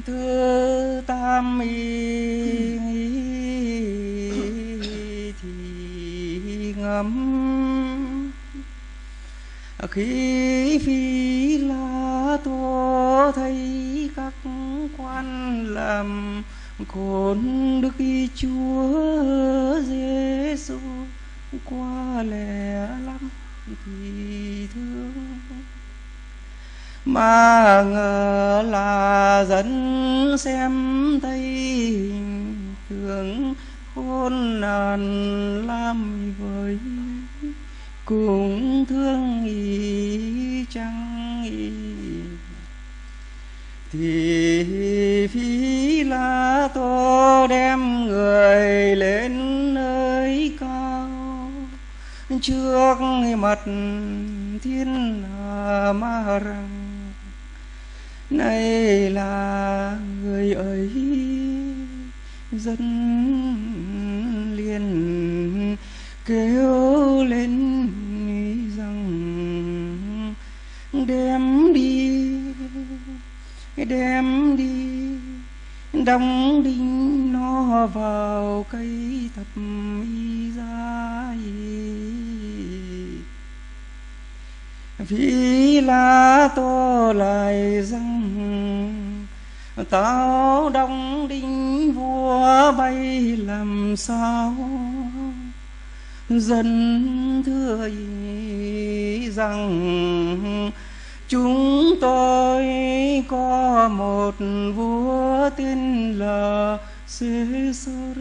thứ tam y thì ngấm khi phi la tô thấy các quan làm khốn đức chúa giêsu qua lẻ lắm thì thương mà ngờ là dẫn xem thấy thường khôn nạn làm với cũng thương ý chẳng ý. Thì phi là tô đem người lên nơi cao. Trước mặt thiên ma rằng này là người ấy dân liền kêu lên rằng đem đi đem đi đóng đinh nó vào cây thập y ra vì lá to lại răng tao đông đinh vua bay làm sao? Dân thưa ý rằng chúng tôi có một vua tên là Caesar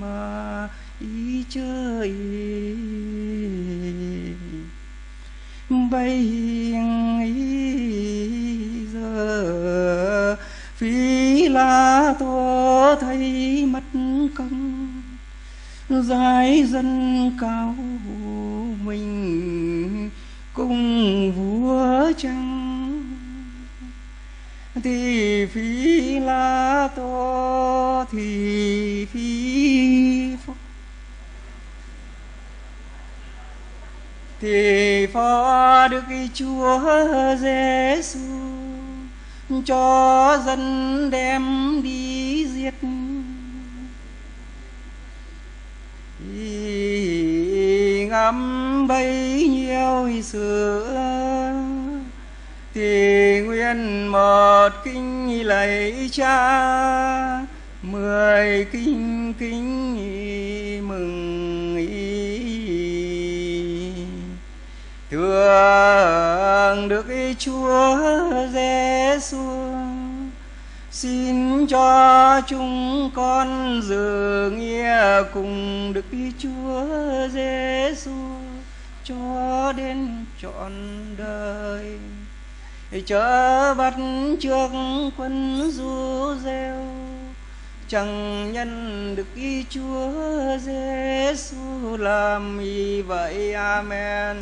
mà ý chơi. Bây giờ phi la tô thấy mất công giải dân cao mình cùng vua trăng. Thì phi la tô thì phi phúc thì phó đức chúa giêsu cho dân đem đi giết. Thì ngắm bấy nhiêu sự thì nguyên một kinh lạy cha, mười kinh kính mừng ý. Thương đức chúa giêsu xin cho chúng con dự nghĩa cùng đức chúa giêsu cho đến trọn đời. Chớ bắt trước quân du rêu, chẳng nhân được ý Chúa Giêsu làm y vậy. Amen.